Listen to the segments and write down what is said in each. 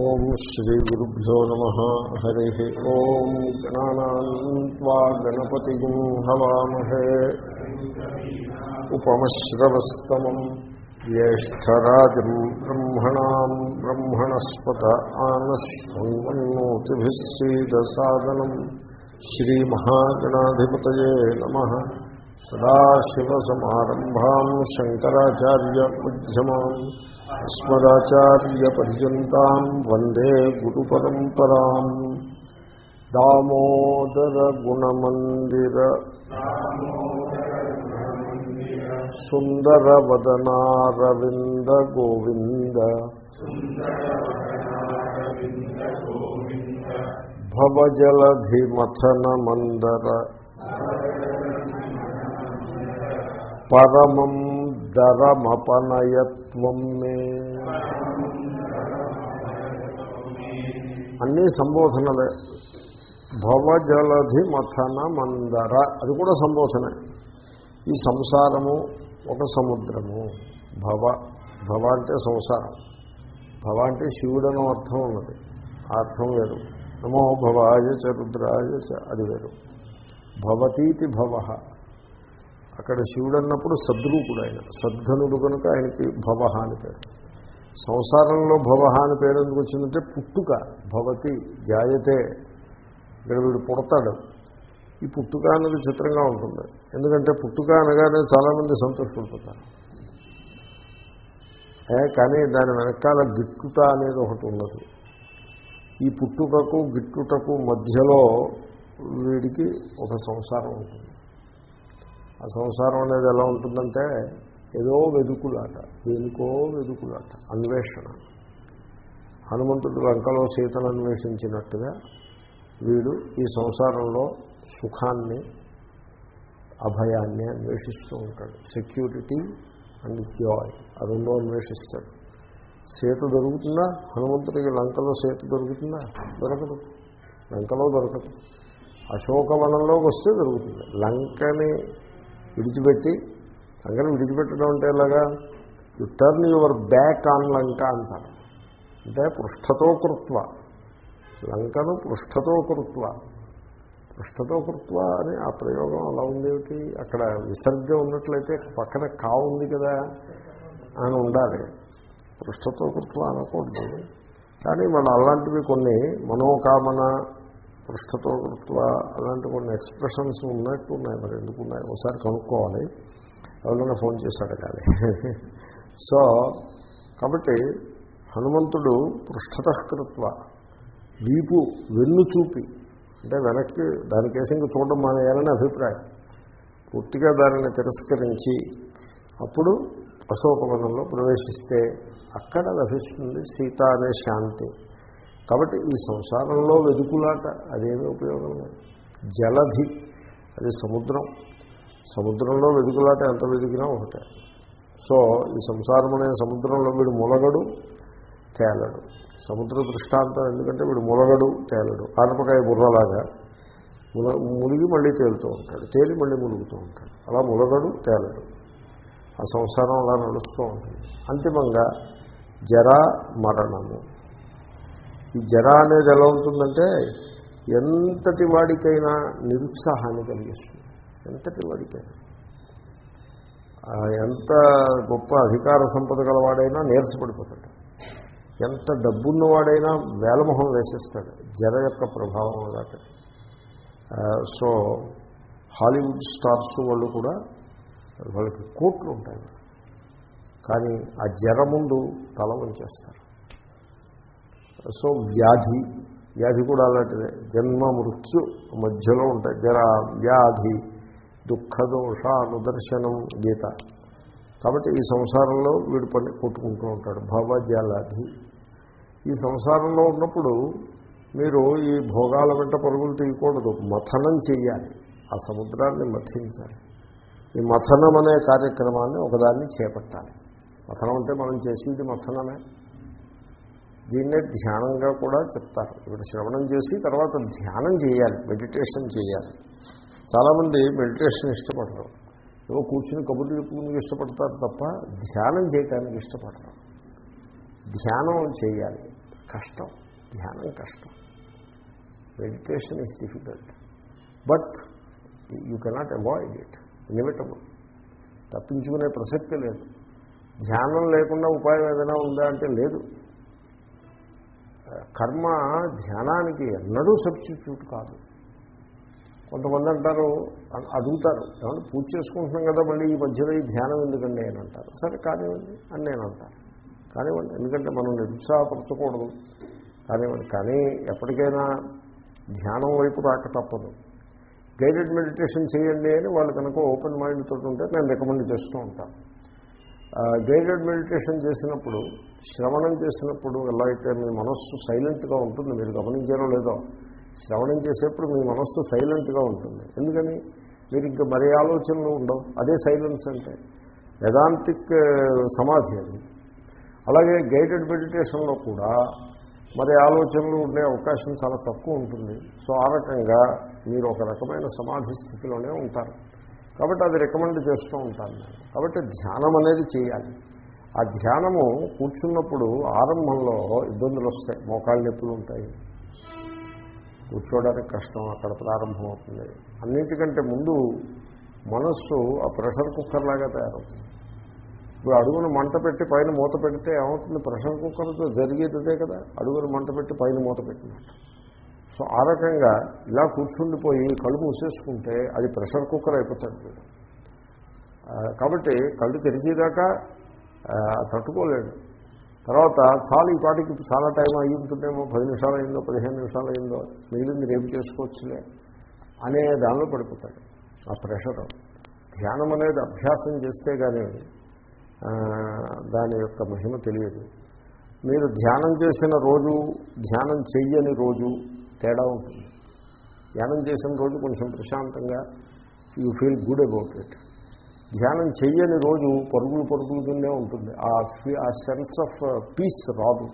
ఓం శ్రీ గురుభ్యో నమ. హరి ఓం గణానాన్వా గణపతి హవామహే. ఉపమశ్రవస్తమం జ్యేష్టరాజం బ్రహ్మణా బ్రహ్మణస్పత ఆనశ్వన్నోతిభిస్సీదసాదనం శ్రీమహాగణాధిపతయే నమ. సదాశివసమారంభా శంకరాచార్యమ్యమాన్ అస్మదాచార్యపర్యంతం వందే గురు పరంపరా దామోదర గుణమందిర సుందర వదనారవింద గోవింద భవజలధి మథన మందర పరమం దరమపనయత్వం మే అన్నీ సంబోధనలే. భవజలధి మథన మందర. అది కూడా సంబోధనే. ఈ సంసారము ఒక సముద్రము. భవ భవ అంటే సంసారం. భవ అంటే శివుడనో అర్థం ఉన్నది. ఆ అర్థం వేరు. నమో భవాయ చ రుద్రాయ చ అది వేరు. భవతీతి భవ. అక్కడ శివుడు అన్నప్పుడు సద్రూపుడు ఆయన. సద్ఘనుడు కనుక ఆయనకి భవ అని పేరు. సంసారంలో భవ అని పేరు ఎందుకు వచ్చిందంటే పుట్టుక భవతి జాయతే. ఇక్కడ వీడు పుడతాడు. ఈ పుట్టుక అనేది చిత్రంగా ఉంటుంది. ఎందుకంటే పుట్టుక అనగానే చాలామంది సంతోషపడిపోతారు. కానీ దాని వెనకాల గిట్టుట అనేది ఒకటి ఉన్నది ఈ పుట్టుకకు గిట్టుటకు మధ్యలో వీడికి ఒక సంసారం ఉంటుంది. ఆ సంసారం అనేది ఎలా ఉంటుందంటే ఏదో వెదుకులాట దేనికో వెదుకులాట అన్వేషణ. హనుమంతుడు లంకలో సీతను అన్వేషించినట్టుగా వీడు ఈ సంసారంలో సుఖాన్ని అభయాన్ని అన్వేషిస్తూ ఉంటాడు. సెక్యూరిటీ అండ్ జాయ్ ఆ రెండో అన్వేషిస్తాడు. సీత దొరుకుతుందా? హనుమంతుడికి లంకలో సీత దొరుకుతుందా? దొరకదు. లంకలో దొరకదు. అశోకవనంలోకి వస్తే దొరుకుతుంది. లంకని విడిచిపెట్టి లంకని విడిచిపెట్టడం అంటే ఎలాగా? You turn your back on Lanka అంటారు. అంటే పృష్ఠతో కృత్వ. లంకను పృష్ఠతో కృత్వ. పృష్ఠతో కృత్వ అని ఆ ప్రయోగం అలా ఉండేవి అక్కడ విసర్గ ఉన్నట్లయితే పక్కన కా ఉంది కదా అని ఉండాలి. పృష్ఠతో కృత్వ అనకూడదు. కానీ మన అలాంటివి కొన్ని మనోకామన పృష్ఠతో కృత్వ అలాంటి కొన్ని ఎక్స్ప్రెషన్స్ ఉన్నట్టు ఉన్నాయి. మరి ఎందుకు ఉన్నాయి? ఒకసారి కనుక్కోవాలి. ఎవరైనా ఫోన్ చేసి అడగాలి సో కాబట్టి హనుమంతుడు పృష్ఠతకృత్వ వీపు వెన్ను చూపి అంటే వెనక్కి దానికేసి ఇంక చూడడం మానేయాలని అభిప్రాయం. పూర్తిగా దానిని తిరస్కరించి అప్పుడు అశోకవనంలో ప్రవేశిస్తే అక్కడ లభిస్తుంది సీత అనే శాంతి. కాబట్టి ఈ సంసారంలో వెతుకులాట అదేమీ ఉపయోగం లేదు. జలధి అది సముద్రం. సముద్రంలో వెతుకులాట ఎంత వెతికినా ఒకటే. సో ఈ సంసారం అనే సముద్రంలో వీడు ములగడు తేలడు. సముద్ర దృష్టాంతం ఎందుకంటే వీడు ములగడు తేలడు. కానపకాయ బుర్రలాగా ముల మునిగి మళ్ళీ తేలుతూ ఉంటాడు. తేలి మళ్ళీ మునుగుతూ ఉంటాడు. అలా ములగడు తేలడు. ఆ సంసారం అలా నడుస్తూ ఉంటుంది. అంతిమంగా జరా మరణము. ఈ జర అనేది ఎలా ఉంటుందంటే ఎంతటి వాడికైనా నిరుత్సాహాన్ని కలిగిస్తుంది. ఎంతటి వాడికైనా ఎంత గొప్ప అధికార సంపద గలవాడైనా నీరసపడిపోతాడు ఎంత డబ్బున్నవాడైనా వేలమొహం వేసేస్తాడు జర యొక్క ప్రభావం అలాంటిది సో హాలీవుడ్ స్టార్స్ వాళ్ళు కూడా వాళ్ళకి కోట్లు ఉంటాయి. కానీ ఆ జర ముందు తల వంచేస్తారు. సో వ్యాధి వ్యాధి కూడా అలాంటిదే. జన్మ మృత్యు మధ్యలో ఉంటాయి. జర వ్యాధి దుఃఖదోష అనుదర్శనం గీత. కాబట్టి ఈ సంసారంలో వీడు పని కొట్టుకుంటూ ఉంటాడు. భవజలధి ఈ సంసారంలో ఉన్నప్పుడు మీరు ఈ భోగాల వెంట పరుగులు తీయకూడదు. మథనం చేయాలి ఆ సముద్రాన్ని మథించాలి. ఈ మథనం అనే కార్యక్రమాన్ని ఒకదాన్ని చేపట్టాలి. మథనం అంటే మనం చేసేది మథనమే. దీన్నే ధ్యానంగా కూడా చెప్తారు. ఇప్పుడు శ్రవణం చేసి తర్వాత ధ్యానం చేయాలి. మెడిటేషన్ చేయాలి. చాలామంది మెడిటేషన్ ఇష్టపడరు. ఏవో కూర్చుని కబుర్లు చెప్పుకుని ఇష్టపడతారు తప్ప ధ్యానం చేయటానికి ఇష్టపడరు. ధ్యానం చేయాలి. కష్టం. ధ్యానం కష్టం. Meditation is difficult. But you cannot avoid it. Inevitable తప్పించుకునే ప్రసక్తి లేదు. ధ్యానం లేకుండా ఉపాయం ఏదైనా ఉందా అంటే లేదు. కర్మ ధ్యానానికి ఎన్నడూ సబ్స్టిట్యూట్ కాదు. కొంతమంది అంటారు అడుగుతారు ఏమంటే పూజ చేసుకుంటున్నాం కదా మళ్ళీ ఈ మధ్యలో ఈ ధ్యానం ఎందుకండి అని అంటారు. సరే కానివ్వండి అని నేను అంటాను. కానివ్వండి ఎందుకంటే మనం నిరుత్సాహపరచకూడదు. కానివ్వండి కానీ ఎప్పటికైనా ధ్యానం వైపు రాక తప్పదు. గైడెడ్ మెడిటేషన్ చేయండి అని వాళ్ళు కనుక ఓపెన్ మైండ్ తోటి ఉంటే నేను రికమెండ్ చేస్తూ ఉంటాను. గైడెడ్ మెడిటేషన్ చేసినప్పుడు శ్రవణం చేసినప్పుడు ఎలా అయితే మీ మనస్సు సైలెంట్గా ఉంటుంది మీరు గమనించారో లేదో శ్రవణం చేసేప్పుడు మీ మనస్సు సైలెంట్గా ఉంటుంది. ఎందుకని? మీరు ఇంకా మరే ఆలోచనలు ఉండవు. అదే సైలెన్స్ అంటే. వేదాంతిక్ సమాధి అది. అలాగే గైడెడ్ మెడిటేషన్లో కూడా మరి ఆలోచనలు ఉండే అవకాశం చాలా తక్కువ ఉంటుంది. సో ఆ రకంగా మీరు ఒక రకమైన సమాధి స్థితిలోనే ఉంటారు. కాబట్టి అది రికమెండ్ చేస్తూ ఉంటాను నేను. కాబట్టి ధ్యానం అనేది చేయాలి. ఆ ధ్యానము కూర్చున్నప్పుడు ఆరంభంలో ఇబ్బందులు వస్తాయి మోకాళ్ళ నొప్పులు ఉంటాయి. కూర్చోవడానికి కష్టం అక్కడ ప్రారంభమవుతుంది. అన్నిటికంటే ముందు మనస్సు ఆ ప్రెషర్ కుక్కర్ లాగా తయారవుతుంది. ఇప్పుడు అడుగును మంట పెట్టి పైన మూత పెడితే ఏమవుతుంది? ప్రెషర్ కుక్కర్తో జరిగేదే కదా అడుగును మంట పెట్టి పైన మూత పెట్టినట్టు. సో ఆ రకంగా ఇలా కూర్చుండిపోయి కళ్ళు మూసేసుకుంటే అది ప్రెషర్ కుక్కర్ అయిపోతుంది కాబట్టి కళ్ళు తెరిచేదాకా తట్టుకోలేడు. తర్వాత చాలా ఈ పాటికి చాలా టైం అయ్యి ఉంటుందేమో పది నిమిషాలు అయిందో పదిహేను నిమిషాలు అయిందో మిగిలింది రేపు చేసుకోవచ్చులే అనే దానిలో పడిపోతాడు. ఆ ప్రెషర్ ధ్యానం అనేది అభ్యాసం చేస్తే కానీ దాని యొక్క మహిమ తెలియదు. మీరు ధ్యానం చేసిన రోజు ధ్యానం చెయ్యని రోజు తేడా ఉంటుంది. ధ్యానం చేసిన రోజు కొంచెం ప్రశాంతంగా you feel good about it ధ్యానం చేయని రోజు పరుగులు పరుగులు ఉంటుంది. ఆ ఆ సెన్స్ ఆఫ్ పీస్ రాదు.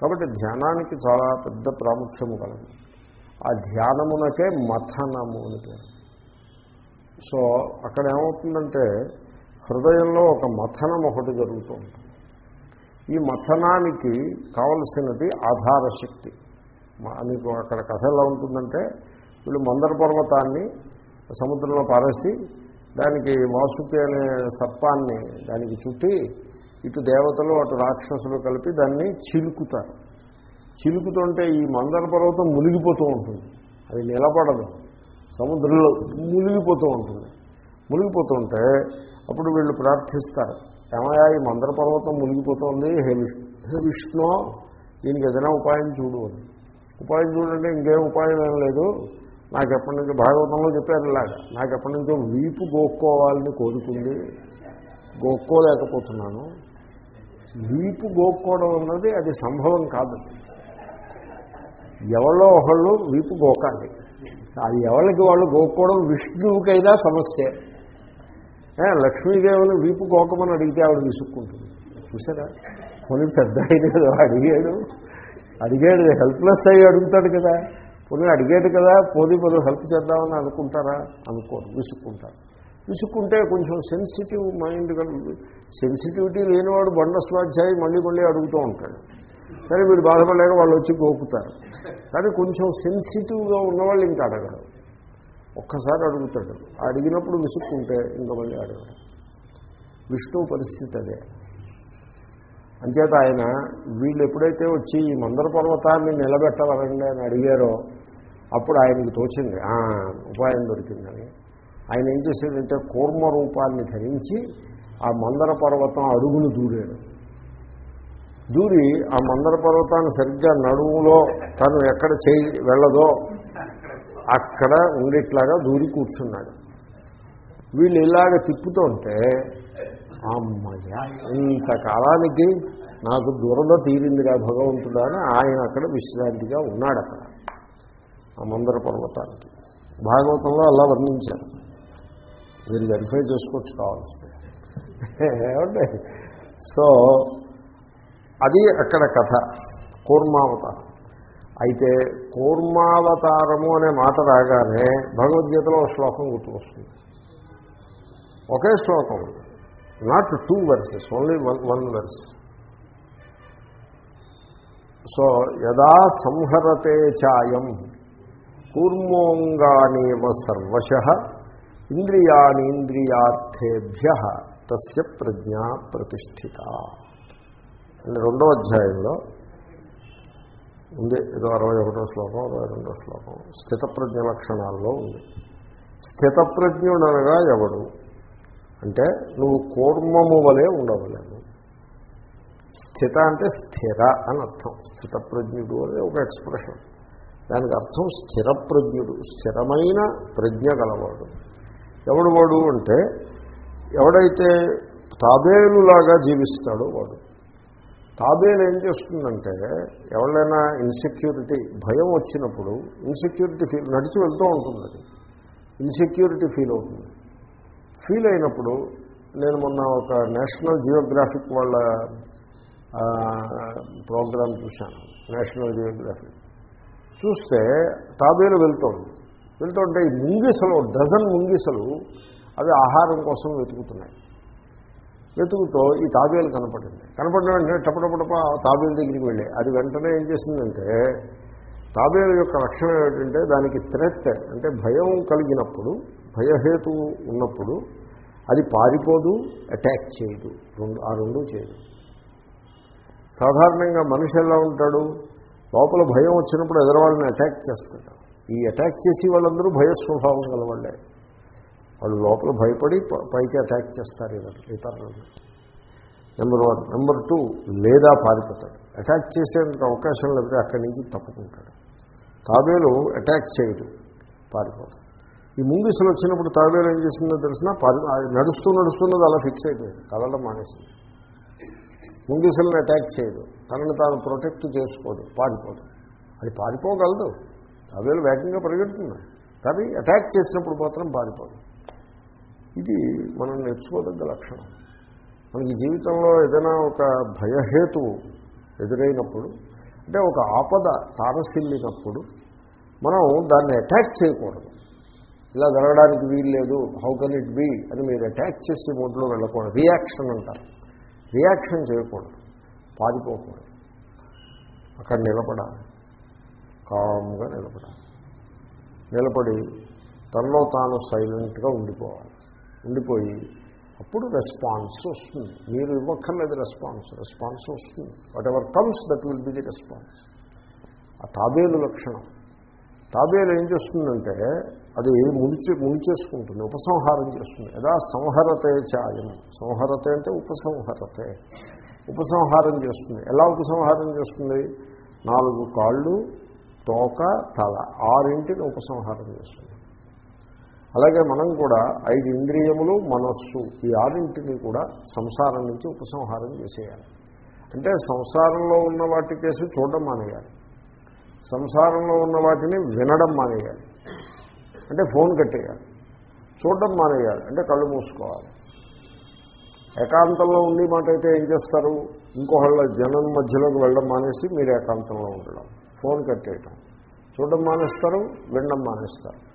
కాబట్టి ధ్యానానికి చాలా పెద్ద ప్రాముఖ్యము కలదు. ఆ ధ్యానమునకే మథనము అని పేరు. సో అక్కడ ఏమవుతుందంటే హృదయంలో ఒక మథనం ఒకటి జరుగుతూ ఉంటుంది. ఈ మథనానికి కావలసినది ఆధార శక్తి మీకు అక్కడ కథ ఎలా ఉంటుందంటే వీళ్ళు మందర పర్వతాన్ని సముద్రంలో పారేసి దానికి వాసుకి అనే సర్పాన్ని దానికి చుట్టి ఇటు దేవతలు అటు రాక్షసులు కలిపి దాన్ని చిలుకుతారు. చిలుకుతుంటే ఈ మందర పర్వతం మునిగిపోతూ ఉంటుంది. అది నిలబడదు. సముద్రంలో మునిగిపోతూ ఉంటుంది. మునిగిపోతుంటే అప్పుడు వీళ్ళు ప్రార్థిస్తారు. ఏమయా ఈ మందర పర్వతం మునిగిపోతుంది. హే విష్ణు హే విష్ణు దీనికి ఏదైనా ఉపాయం చూడు ఉపాయం చూడంటే ఇంకేం ఉపాయం ఏం లేదు. నాకు ఎప్పటి నుంచి భాగవతంలో చెప్పారు ఇలాగా. నాకు ఎప్పటి నుంచో వీపు గోక్కోవాలని కోరుకుంది. గోక్కోలేకపోతున్నాను. వీపు గోక్కోవడం అన్నది అది సంభవం కాదు. ఎవరో ఒకళ్ళు వీపు గోకాలి. అది ఎవరికి వాళ్ళు గోక్కోవడం విష్ణువుకైనా సమస్య. లక్ష్మీదేవుని వీపు గోకమని అడిగితే ఆవిడ విసుక్కుంటుంది. చూసారా? కొన్ని పెద్ద అయిన అడిగాడు. అడిగాడు హెల్ప్లెస్ అయ్యి అడుగుతాడు కదా. పోనీ అడిగాడు కదా పోనీ మనం హెల్ప్ చేద్దామని అనుకుంటారా? అనుకోరు విసుక్కుంటారు. విసుక్కుంటే కొంచెం సెన్సిటివ్ మైండ్ సెన్సిటివిటీ లేనివాడు బండ స్వాధ్యాయి మళ్ళీ మళ్ళీ అడుగుతూ ఉంటాడు. సరే వీడు బాధపడలేక వాళ్ళు వచ్చి గోపుతారు. కానీ కొంచెం సెన్సిటివ్గా ఉన్నవాళ్ళు ఇంకా అడగడు ఒక్కసారి అడుగుతాడు. అడిగినప్పుడు విసుక్కుంటే ఇంకా మళ్ళీ అడగడు విష్ణు పరిస్థితి అదే. అంచేత ఆయన వీళ్ళు ఎప్పుడైతే వచ్చి ఈ మందర పర్వతాన్ని నిలబెట్టవరండి అని అడిగారో అప్పుడు ఆయనకి తోచింది ఉపాయం దొరికిందని. ఆయన ఏం చేశాడంటే కూర్మ రూపాన్ని ధరించి ఆ మందర పర్వతం అడుగును దూరాడు. దూరి ఆ మందర పర్వతాన్ని సరిగ్గా నడుములో తను ఎక్కడ చేయి వెళ్ళదో అక్కడ ఉండేట్లాగా దూరి కూర్చున్నాడు. వీళ్ళు ఇలాగ తిప్పుతుంటే అమ్మయ్య ఇంతకాలానికి నాకు దురద తీరిందిగా భగవంతుడా అని ఆయన అక్కడ విశ్రాంతిగా ఉన్నాడు అక్కడ ఆ మందర పర్వతానికి. భాగవతంలో అలా వర్ణించారు. మీరు వెరిఫై చేసుకోవచ్చు కావాల్సింది. ఏమండి? సో అది అక్కడ కథ. కూర్మావతారం. అయితే కూర్మావతారము అనే మాట రాగానే భగవద్గీతలో ఒక శ్లోకం గుర్తుకొస్తుంది. ఒకే శ్లోకం not two verses only one one verse so యదా సంహరతే చాయం కూర్మోంగానేవ సర్వశ ఇంద్రియాణీంద్రియార్థేభ్య తస్య ప్రజ్ఞ ప్రతిష్ఠిత. అని రెండో అధ్యాయంలో ఉంది. ఏదో అరవై ఒకటో శ్లోకం అరవై రెండో శ్లోకం. స్థితప్రజ్ఞ లక్షణాల్లో ఉంది. స్థితప్రజ్ఞుడనగా ఎవడు? అంటే నువ్వు కూర్మము వలె ఉండవలేము స్థిత అంటే స్థిర అని అర్థం. స్థితప్రజ్ఞుడు అనే ఒక ఎక్స్ప్రెషన్. దానికి అర్థం స్థిరప్రజ్ఞుడు. స్థిరమైన ప్రజ్ఞ గలవాడు. ఎవడు వాడు అంటే ఎవడైతే తాబేలులాగా జీవిస్తాడో వాడు. తాబేలు ఏం చేస్తుందంటే ఎవరైనా ఇన్సెక్యూరిటీ భయం వచ్చినప్పుడు ఇన్సెక్యూరిటీ ఫీల్ నడిచి వెళ్తూ ఉంటుంది అది. ఇన్సెక్యూరిటీ ఫీల్ అవుతుంది. ఫీల్ అయినప్పుడు నేను మొన్న ఒక నేషనల్ జియోగ్రాఫిక్ వాళ్ళ ప్రోగ్రాం చూశాను. నేషనల్ జియోగ్రాఫిక్ చూస్తే తాబేలు వెళ్తోంది. వెళ్తుంటే ఈ ముంగిసలు డజన్ ముంగిసలు అవి ఆహారం కోసం వెతుకుతున్నాయి. వెతుకుతో ఈ తాబేలు కనపడింది. కనపడిన వెంటనే టపటపటప ఆ తాబేలు దగ్గరికి వెళ్ళి. అది వెంటనే ఏం చేసిందంటే తాబేలు యొక్క లక్షణం ఏమిటంటే దానికి థ్రెట్ అంటే భయం కలిగినప్పుడు భయహేతు ఉన్నప్పుడు అది పారిపోదు అటాక్ చేయదు. రెండు ఆ రెండు చేయదు. సాధారణంగా మనిషి ఎలా ఉంటాడు? లోపల భయం వచ్చినప్పుడు ఎదరవాళ్ళని అటాక్ చేస్తాడు. ఈ అటాక్ చేసి వాళ్ళందరూ భయ స్వభావం గలవాళ్ళే. వాళ్ళు లోపల భయపడి పైకి అటాక్ చేస్తారు ఇతరులను. నెంబర్ వన్ నెంబర్ టూ లేదా పారిపోతాడు. అటాక్ చేసేందుకు అవకాశం లేకపోతే అక్కడి నుంచి తప్పుకుంటాడు. తాబేలు అటాక్ చేయడు పారిపోతాడు. ఈ ముంగిసలు వచ్చినప్పుడు తాబేలు ఏం చేసిందో తెలిసినా పారి అది నడుస్తూ నడుస్తున్నది అలా ఫిక్స్ అయిపోయింది. కదలడం మానేసింది. ముంగిసలను అటాక్ చేయదు. తనని తాను ప్రొటెక్ట్ చేసుకోదు పారిపోదు. అది పారిపోగలదు. అవేళ వేగంగా పరిగెడుతుంది. కానీ అటాక్ చేసినప్పుడు మాత్రం పారిపోదు. ఇది మనం నేర్చుకోదగ్గ లక్షణం. మనకి జీవితంలో ఏదైనా ఒక భయహేతువు ఎదురైనప్పుడు అంటే ఒక ఆపద తారసిల్లినప్పుడు మనం దాన్ని అటాక్ చేయకూడదు. ఇలా జరగడానికి వీలు లేదు హౌ కెన్ ఇట్ బీ అని మీరు అటాక్ చేసి మూడ్లో వెళ్ళకూడదు. రియాక్షన్ అంటారు. రియాక్షన్ చేయకూడదు. పారిపోకూడదు. అక్కడ నిలబడాలి. కామ్గా నిలబడాలి. నిలబడి తనలో తాను సైలెంట్గా ఉండిపోవాలి. ఉండిపోయి అప్పుడు రెస్పాన్స్ వస్తుంది. మీరు ఇవ్వక్కర్లేదు రెస్పాన్స్. రెస్పాన్స్ వస్తుంది. Whatever comes that will be the response ఆ తాబేలు లక్షణం. తాబేలు ఏం చేస్తుందంటే అది ముడిచి ముడిచేసుకుంటుంది ఉపసంహారం చేస్తుంది. యదా సంహరతే చాయం సంహరతే అంటే ఉపసంహరతే. ఉపసంహారం చేస్తుంది. ఎలా ఉపసంహారం చేస్తుంది? నాలుగు కాళ్ళు తోక తల. ఆరింటిని ఉపసంహారం చేస్తుంది. అలాగే మనం కూడా ఐదు ఇంద్రియములు మనస్సు ఈ ఆరింటిని కూడా సంసారం నుంచి ఉపసంహారం చేసేయాలి. అంటే సంసారంలో ఉన్న వాటి కేసు చూడడం మానేయాలి. సంసారంలో ఉన్న వాటిని వినడం మానేయాలి. అంటే ఫోన్ కట్టేయాలి. చూడడం మానేయాలి. అంటే కళ్ళు మూసుకోవాలి. ఏకాంతంలో ఉండి మాట అయితే ఏం చేస్తారు? ఇంకొకళ్ళ జనం మధ్యలోకి వెళ్ళడం మానేసి మీరు ఏకాంతంలో ఉండడం. ఫోన్ కట్టేయటం. చూడడం మానేస్తారు వినడం మానేస్తారు.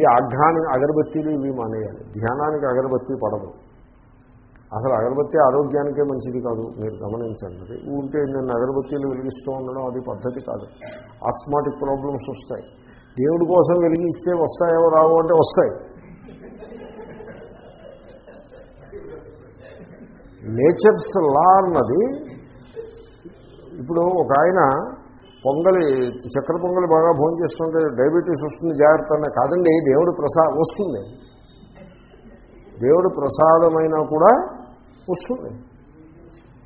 ఈ ఆఘ్రానికి అగరబత్తీలు ఇవి మానేయాలి. ధ్యానానికి అగరబత్తి పడదు. అసలు అగరబత్తి ఆరోగ్యానికే మంచిది కాదు. మీరు గమనించండి. ఉంటే నేను అగరబత్తీలు వెలిగిస్తూ ఉండడం అది పద్ధతి కాదు. ఆస్మాటిక్ ప్రాబ్లమ్స్ వస్తాయి. దేవుడి కోసం వెలిగిస్తే వస్తాయో రావు అంటే వస్తాయి. నేచర్స్ లా అన్నది ఇప్పుడు ఒక ఆయన పొంగలి చక్కెర పొంగలి బాగా భోజనం చేస్తుంటే డయాబెటీస్ వస్తుంది జాగ్రత్త అన్న కాదండి దేవుడు ప్రసాదం వస్తుంది. దేవుడు ప్రసాదమైనా కూడా వస్తుంది.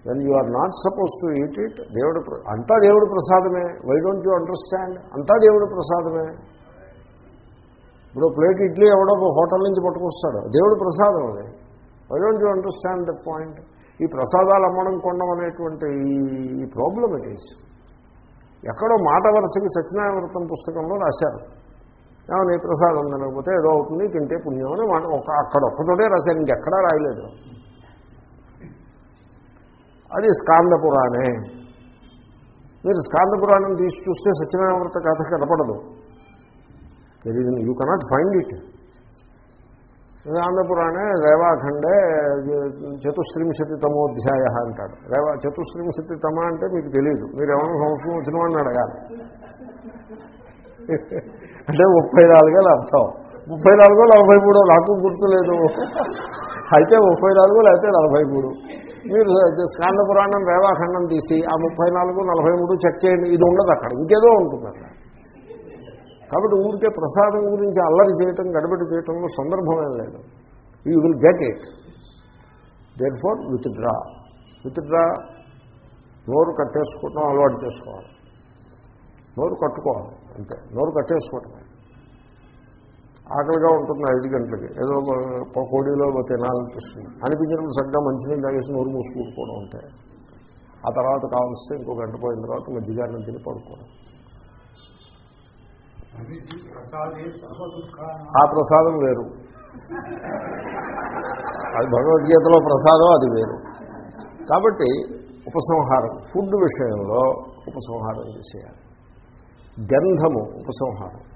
When you are not suppose to eat it దేవుడు అంతా దేవుడు ప్రసాదమే. వై డోంట్ యూ అండర్స్టాండ్ అంతా దేవుడు ప్రసాదమే. ఇప్పుడు ప్లేట్ ఇడ్లీ ఎవడో హోటల్ నుంచి పట్టుకొస్తాడు. దేవుడు ప్రసాదం అది. Why don't you understand the point ఈ ప్రసాదాలు అమ్మడం కొనడం అనేటువంటి ఈ- ప్రాబ్లం ఇట్ ఈస్ ఎక్కడో మాట వరుసకి సత్యనారాయణ పుస్తకంలో రాశారు. ఏమన్నా ప్రసాదం తినకపోతే ఏదో అవుతుంది తింటే పుణ్యం అని మాట ఒక అక్కడ ఒక్కతోటే రాశారు. ఇంకెక్కడా రాయలేదు. అది స్కాంద పురాణే మీరు స్కాంద పురాణం తీసి చూస్తే సత్యనారాయణ కథ కనపడదు. యూ కెనాట్ ఫైండ్ ఇట్ స్కాందపురాణే రేవాఖండే చతుస్త్రింశతి తమోధ్యాయ అంటాడు. రేవా చతుస్త్రింశతితమ అంటే మీకు తెలియదు మీరు ఏమైనా సంవత్సరం వచ్చిన వాడిని అడగాలి. అంటే ముప్పై నాలుగేళ్ళు అర్థం. ముప్పై నాలుగో నలభై మూడో నాకు గుర్తులేదు. అయితే ముప్పై నాలుగు లేకపోతే నలభై మూడు. మీరు స్కాంద పురాణం రేవాఖండం తీసి ఆ ముప్పై నాలుగు నలభై మూడు చెక్ చేయండి. ఇది ఉండదు అక్కడ. ఇంకేదో ఉంటుంది అక్కడ. కాబట్టి ఊరికే ప్రసాదం గురించి అల్లరి చేయటం గడబడి చేయటంలో సందర్భమేం లేదు. You will get it therefore withdraw withdraw నోరు కట్టేసుకోవటం అలవాటు చేసుకోవాలి. నోరు కట్టుకోవాలి అంతే. నోరు కట్టేసుకోవటం ఆకలిగా ఉంటుంది ఐదు గంటలకి. ఏదో కోడిలో తినాలనిపిస్తుంది. అనిపించినప్పుడు సరిగ్గా మంచినీళ్ళు తాగేసి నోరు మూసుకుంటుకోవడం ఉంటాయి ఆ తర్వాత కావాల్స్తే ఇంకో గంట పోయిన తర్వాత మధ్యగారిని తిని పడుకోవడం. ఆ ప్రసాదం వేరు. అది భగవద్గీతలో ప్రసాదం అది వేరు. కాబట్టి ఉపసంహారం ఫుడ్ విషయంలో ఉపసంహారం చేసేయాలి గంధము ఉపసంహారం.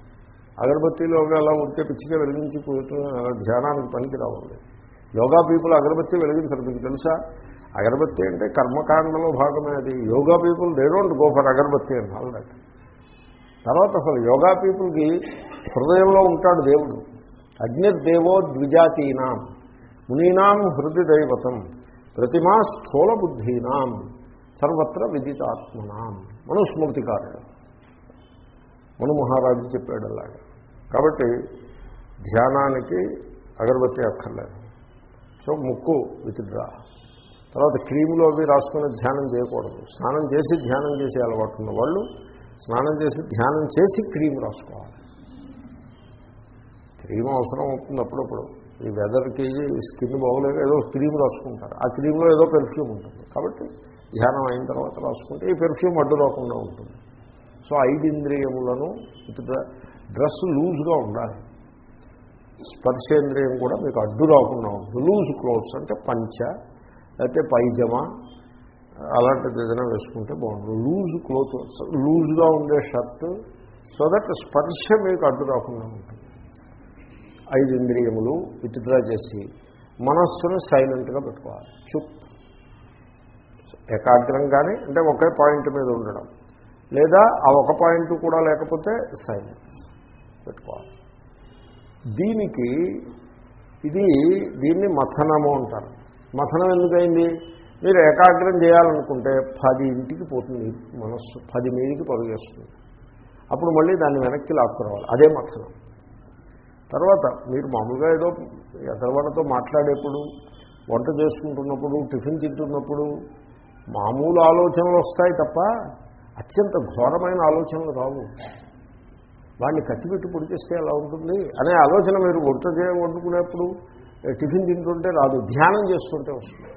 అగరబత్తీలో అలా ఉంటే పిచ్చిగా వెలిగించి కూర్చుని ధ్యానానికి పనికి రావాలి. యోగా పీపుల్ అగరబత్తి వెలిగించరు. మీకు తెలుసా? అగరబత్తి అంటే కర్మకాండలో భాగమే అది. Yoga people they don't go for agarbatti అని ఆల్రెడీ తర్వాత అసలు యోగా పీపుల్కి హృదయంలో ఉంటాడు దేవుడు. అగ్నిర్దేవో ద్విజాతీనాం మునీనాం హృది దైవతం ప్రతిమా స్థూల బుద్ధీనాం సర్వత్ర విదితాత్మనాం. మనుస్మృతికారుడు. మను మహారాజు చెప్పాడు అలాగే. కాబట్టి ధ్యానానికి అగరబత్తి అక్కర్లేదు. సో ముక్కు విత్డ్రా. తర్వాత క్రీములు అవి రాసుకుని ధ్యానం చేయకూడదు. స్నానం చేసి ధ్యానం చేసే అలవాటు ఉన్న వాళ్ళు స్నానం చేసి ధ్యానం చేసి క్రీమ్ రాసుకోవాలి. క్రీమ్ అవసరం అవుతుంది అప్పుడప్పుడు. ఈ వెదర్కి స్కిన్ బాగోలేదు ఏదో క్రీమ్ రాసుకుంటారు. ఆ క్రీమ్లో ఏదో పెర్ఫ్యూమ్ ఉంటుంది. కాబట్టి ధ్యానం అయిన తర్వాత రాసుకుంటే ఈ పెర్ఫ్యూమ్ అడ్డు రాకుండా ఉంటుంది. సో ఐదు ఇంద్రియములను డ్రెస్ లూజ్గా ఉండాలి. స్పర్శేంద్రియం కూడా మీకు అడ్డు రాకుండా ఉంటుంది లూజ్ క్లోత్స్ అంటే పంచ లేకపోతే పైజమా అలాంటిది ఏదైనా వేసుకుంటే బాగుంటుంది. లూజ్ క్లోత్ లూజ్గా ఉండే షర్ట్ సో దట్ స్పర్శ మీకు అడ్డు రాకుండా ఉంటుంది. ఐదు ఇంద్రియములు విత్డ్రా చేసి మనస్సును సైలెంట్గా పెట్టుకోవాలి. చుప్. ఏకాగ్రంగానే అంటే ఒకే పాయింట్ మీద ఉండడం. లేదా ఆ ఒక పాయింట్ కూడా లేకపోతే సైలెన్స్. పెట్టుకోవాలి దీనికి ఇది దీన్ని మథనము అంటారు. మథనం ఎందుకైంది? మీరు ఏకాగ్రం చేయాలనుకుంటే పది ఇంటికి పోతుంది మనస్సు పది మీదికి పరుగేస్తుంది. అప్పుడు మళ్ళీ దాన్ని వెనక్కి లాక్కురావాలి. అదే మథనం. తర్వాత మీరు మామూలుగా ఏదో ఎదరవాళ్ళతో మాట్లాడేప్పుడు వంట చేసుకుంటున్నప్పుడు టిఫిన్ తింటున్నప్పుడు మామూలు ఆలోచనలు వస్తాయి తప్ప అత్యంత ఘోరమైన ఆలోచనలు రావు. వాడిని కత్తిపెట్టి పొడి చేస్తే ఎలా ఉంటుంది? అనే ఆలోచన మీరు వంట చేయ వండుకునేప్పుడు టిఫిన్ తింటుంటే రాదు ధ్యానం చేస్తుంటే వస్తుంది.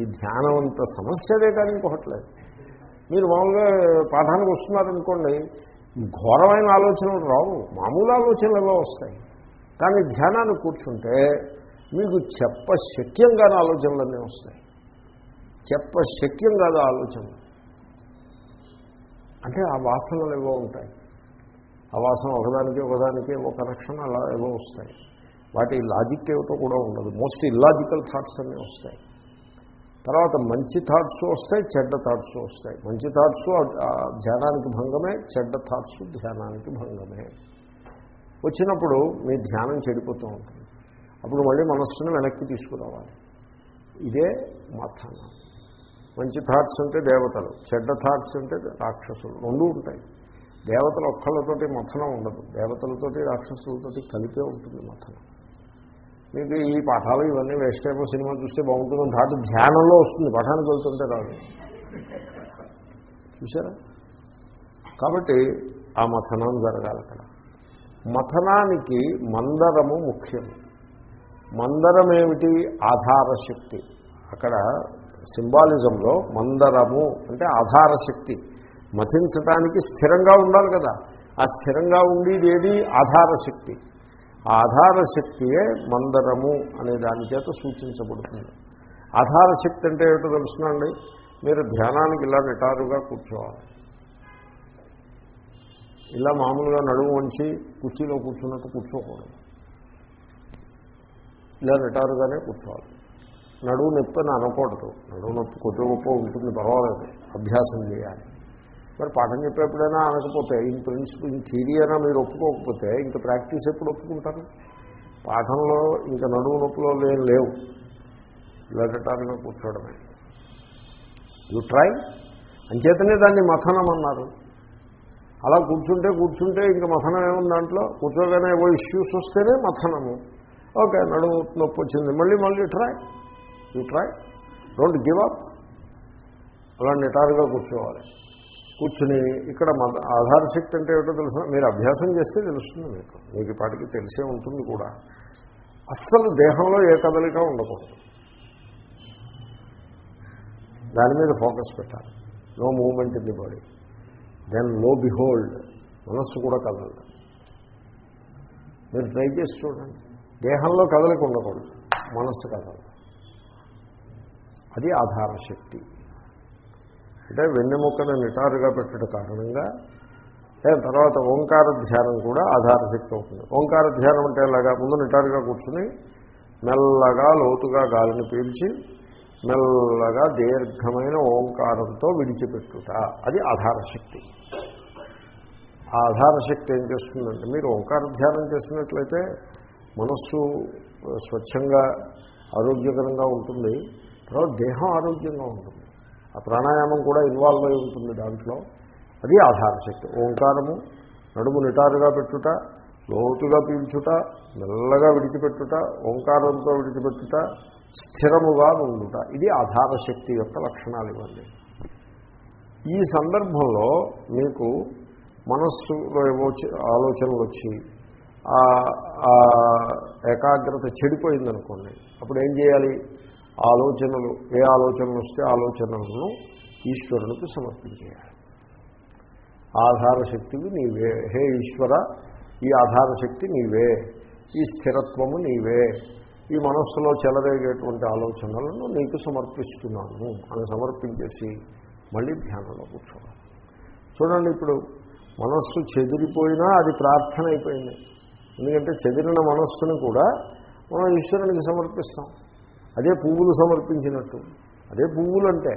ఈ ధ్యానం అంత సమస్యదే కానీ ఇంకొకట్లేదు. మీరు మామూలుగా పాఠానికి వస్తున్నారనుకోండి ఘోరమైన ఆలోచనలు రావు మామూలు ఆలోచనలు వస్తాయి? కానీ ధ్యానాన్ని కూర్చుంటే మీకు చెప్ప శక్యం కాని ఆలోచనలన్నీ వస్తాయి. చెప్ప శక్యం కాదు ఆలోచనలు. అంటే ఆ వాసనలు ఏవో ఉంటాయి. ఆ వాసన ఒకదానికి ఒకదానికి ఒక కనెక్షన్ అలా ఏవో వస్తాయి. వాటి లాజిక్ ఏమిటో కూడా ఉండదు. మోస్ట్ ఇల్లాజికల్ థాట్స్ అన్నీ వస్తాయి. తర్వాత మంచి థాట్స్ వస్తాయి చెడ్డ థాట్స్ వస్తాయి. మంచి థాట్స్ ధ్యానానికి భంగమే చెడ్డ థాట్స్ ధ్యానానికి భంగమే. వచ్చినప్పుడు మీ ధ్యానం చెడిపోతూ ఉంటుంది. అప్పుడు మళ్ళీ మనస్సును వెనక్కి తీసుకురావాలి. ఇదే మథనం మంచి థాట్స్ అంటే దేవతలు చెడ్డ థాట్స్ అంటే రాక్షసులు రెండూ ఉంటాయి. దేవతలు ఒక్కళ్ళతోటి మథనం ఉండదు. దేవతలతోటి రాక్షసులతోటి కలిపే ఉంటుంది మథనం. మీకు ఈ పాఠాలు ఇవన్నీ వేస్ట్ అయిపో సినిమా చూస్తే బాగుంటుంది. థాట్ ధ్యానంలో వస్తుంది. పఠానికి వెళ్తుంటే రాదు. చూసారా కాబట్టి ఆ మథనం జరగాలి అక్కడ. మథనానికి మందరము ముఖ్యం. మందరం ఏమిటి ఆధారశక్తి. అక్కడ సింబాలిజంలో మందరము అంటే ఆధార శక్తి. మథించటానికి స్థిరంగా ఉండాలి కదా. ఆ స్థిరంగా ఉండేది ఏది? ఆధార శక్తి. ఆ ఆధారశక్తియే మందరము అనే దాని చేత సూచించబడుతుంది. ఆధార శక్తి అంటే ఏమిటో తెలుసునండి మీరు ధ్యానానికి ఇలా నిటారుగా కూర్చోవాలి. ఇలా మామూలుగా నడుము వంచి కుర్చీలో కూర్చున్నట్టు కూర్చోకూడదు. ఇలా నిటారుగానే కూర్చోవాలి. నడువు నొప్పి అని అనకూడదు. నడువు నొప్పి కొద్ది గొప్ప ఉంటుంది పర్వాలేదు అభ్యాసం చేయాలి. మరి పాఠం చెప్పేప్పుడైనా అనకపోతే ఇన్ ప్రిన్సిపల్ ఇన్ థీరీ అయినా మీరు ఒప్పుకోకపోతే ఇంకా ప్రాక్టీస్ ఎప్పుడు ఒప్పుకుంటారు? పాఠంలో ఇంకా నడువు నొప్పులో లేని లేవు. ఇలా కూర్చోవడమే. యు ట్రై అంచేతనే దాన్ని మథనం అన్నారు. అలా కూర్చుంటే కూర్చుంటే ఇంకా మథనం ఏముంది దాంట్లో? కూర్చోగానే ఏవో ఇష్యూస్ వస్తేనే మథనము. ఓకే నడువు నొప్పి వచ్చింది. మళ్ళీ మళ్ళీ try you try don't give up అలా నిటారుగా కూర్చోవాలి. కూర్చుని ఇక్కడ మన ఆధార శక్తి అంటే ఏమిటో తెలుసు? మీరు అభ్యాసం చేస్తే తెలుస్తుంది మీకు. మీకు పాటికి తెలిసే ఉంటుంది కూడా. అస్సలు దేహంలో ఏ కదలిక ఉండకూడదు. దాని మీద ఫోకస్ పెట్టాలి. No movement in the body then lo behold మనస్సు కూడా కదలదు. మీరు ట్రై చేసి చూడండి. దేహంలో కదలిక ఉండకూడదు. మనస్సు కదలదు. అది ఆధార శక్తి అంటే వెన్నెముక్కను నిటారుగా పెట్టడం కారణంగా తర్వాత ఓంకార ధ్యానం కూడా ఆధార శక్తి అవుతుంది. ఓంకార ధ్యానం అంటే ఇలాగా ముందు నిటారుగా కూర్చుని మెల్లగా లోతుగా గాలిని పీల్చి మెల్లగా దీర్ఘమైన ఓంకారంతో విడిచిపెట్టుట. అది ఆధార శక్తి ఆ ఆధార శక్తి ఏం చేస్తుందంటే మీరు ఓంకార ధ్యానం చేసినట్లయితే మనస్సు స్వచ్ఛంగా ఆరోగ్యకరంగా ఉంటుంది. తర్వాత దేహం ఆరోగ్యంగా ఉంటుంది. ఆ ప్రాణాయామం కూడా ఇన్వాల్వ్ అయి ఉంటుంది దాంట్లో. అది ఆధార శక్తి ఓంకారము నడుము నిటారుగా పెట్టుట లోతుగా పీల్చుట మెల్లగా విడిచిపెట్టుట ఓంకారంతో విడిచిపెట్టుట స్థిరముగా ఉండుట. ఇది ఆధార శక్తి యొక్క లక్షణాలు ఇవ్వండి ఈ సందర్భంలో మీకు మనస్సులో ఏవో ఆలోచనలు వచ్చి ఏకాగ్రత చెడిపోయిందనుకోండి అప్పుడు ఏం చేయాలి? ఆలోచనలు ఏ ఆలోచనలు వస్తే ఆలోచనలను ఈశ్వరునికి సమర్పించేయాలి. ఆధారశక్తివి నీవే. హే ఈశ్వర ఈ ఆధార శక్తి నీవే. ఈ స్థిరత్వము నీవే. ఈ మనస్సులో చెలరేగేటువంటి ఆలోచనలను నీకు సమర్పిస్తున్నాను అని సమర్పించేసి మళ్ళీ ధ్యానంలో కూర్చోవాలి. చూడండి ఇప్పుడు మనస్సు చెదిరిపోయినా అది ప్రార్థన అయిపోయింది. ఎందుకంటే చెదిరిన మనస్సును కూడా మనం ఈశ్వరునికి సమర్పిస్తాం. అదే పువ్వులు సమర్పించినట్టు. అదే పువ్వులు అంటే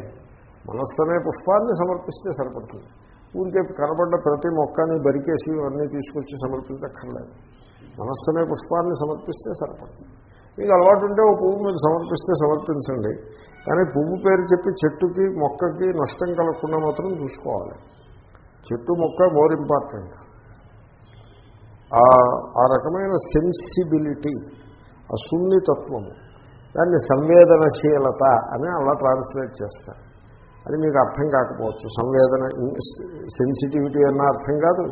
మనస్సు అనే పుష్పాన్ని సమర్పిస్తే సరిపడుతుంది. ఊరికే కనబడ్డ ప్రతి మొక్కని బరికేసి అన్నీ తీసుకొచ్చి సమర్పించక్కర్లేదు. మనస్సు అనే పుష్పాన్ని సమర్పిస్తే సరిపడుతుంది. మీకు అలవాటు ఉంటే ఒక పువ్వు మీరు సమర్పిస్తే సమర్పించండి. కానీ పువ్వు పేరు చెప్పి చెట్టుకి మొక్కకి నష్టం కలగకుండా మాత్రం చూసుకోవాలి. చెట్టు మొక్క మోర్ ఇంపార్టెంట్. ఆ రకమైన సెన్సిబిలిటీ ఆ సున్నితత్వము దాన్ని సంవేదనశీలత అని అలా ట్రాన్స్లేట్ చేస్తారు. అది మీకు అర్థం కాకపోవచ్చు. సంవేదన సెన్సిటివిటీ అన్న అర్థం కాదు